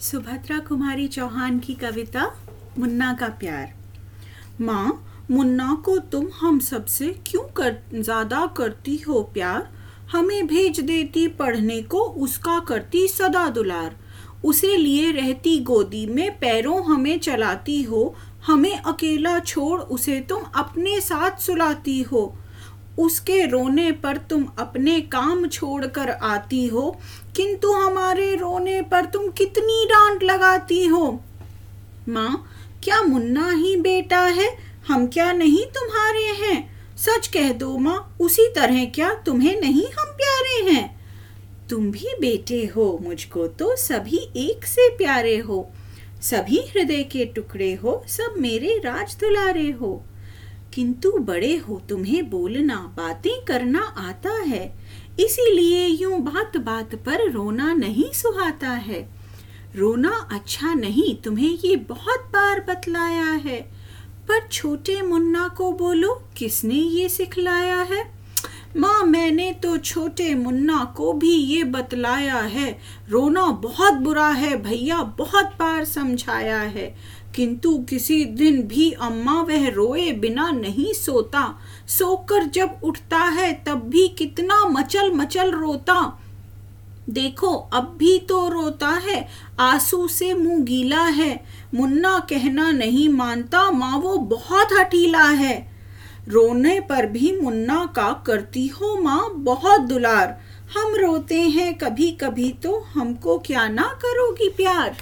सुभद्रा कुमारी चौहान की कविता, मुन्ना का प्यार। माँ, मुन्ना को तुम हम सबसे क्यों कर, ज़्यादा करती हो प्यार? हमें भेज देती पढ़ने को, उसका करती सदा दुलार। उसे लिए रहती गोदी में, पैरों हमें चलाती हो। हमें अकेला छोड़, उसे तुम अपने साथ सुलाती हो। उसके रोने पर तुम अपने काम छोड़कर आती हो, किंतु हमारे रोने पर तुम कितनी डांट लगाती हो। माँ, क्या मुन्ना ही बेटा है? हम क्या नहीं तुम्हारे हैं? सच कह दो माँ, उसी तरह क्या तुम्हें नहीं हम प्यारे हैं? तुम भी बेटे हो, मुझको तो सभी एक से प्यारे हो। सभी हृदय के टुकड़े हो, सब मेरे राज दुलारे हो। किंतु बड़े हो तुम्हें बोलना बातें करना आता है। इसीलिए यूँ बात बात पर रोना नहीं सुहाता है। रोना अच्छा नहीं, तुम्हें ये बहुत बार बतलाया है। पर छोटे मुन्ना को बोलो, किसने ये सिखलाया है? माँ, मैंने तो छोटे मुन्ना को भी ये बतलाया है। रोना बहुत बुरा है, भैया बहुत बार समझाया है। किंतु किसी दिन भी अम्मा वह रोए बिना नहीं सोता। सोकर जब उठता है, तब भी कितना मचल मचल रोता। देखो, अब भी तो रोता है, आँसू से मुँह गीला है। मुन्ना कहना नहीं मानता, माँ वो बहुत हटीला है। रोने पर भी मुन्ना का करती हो माँ बहुत दुलार। हम रोते हैं कभी कभी तो हमको क्या ना करोगी प्यार।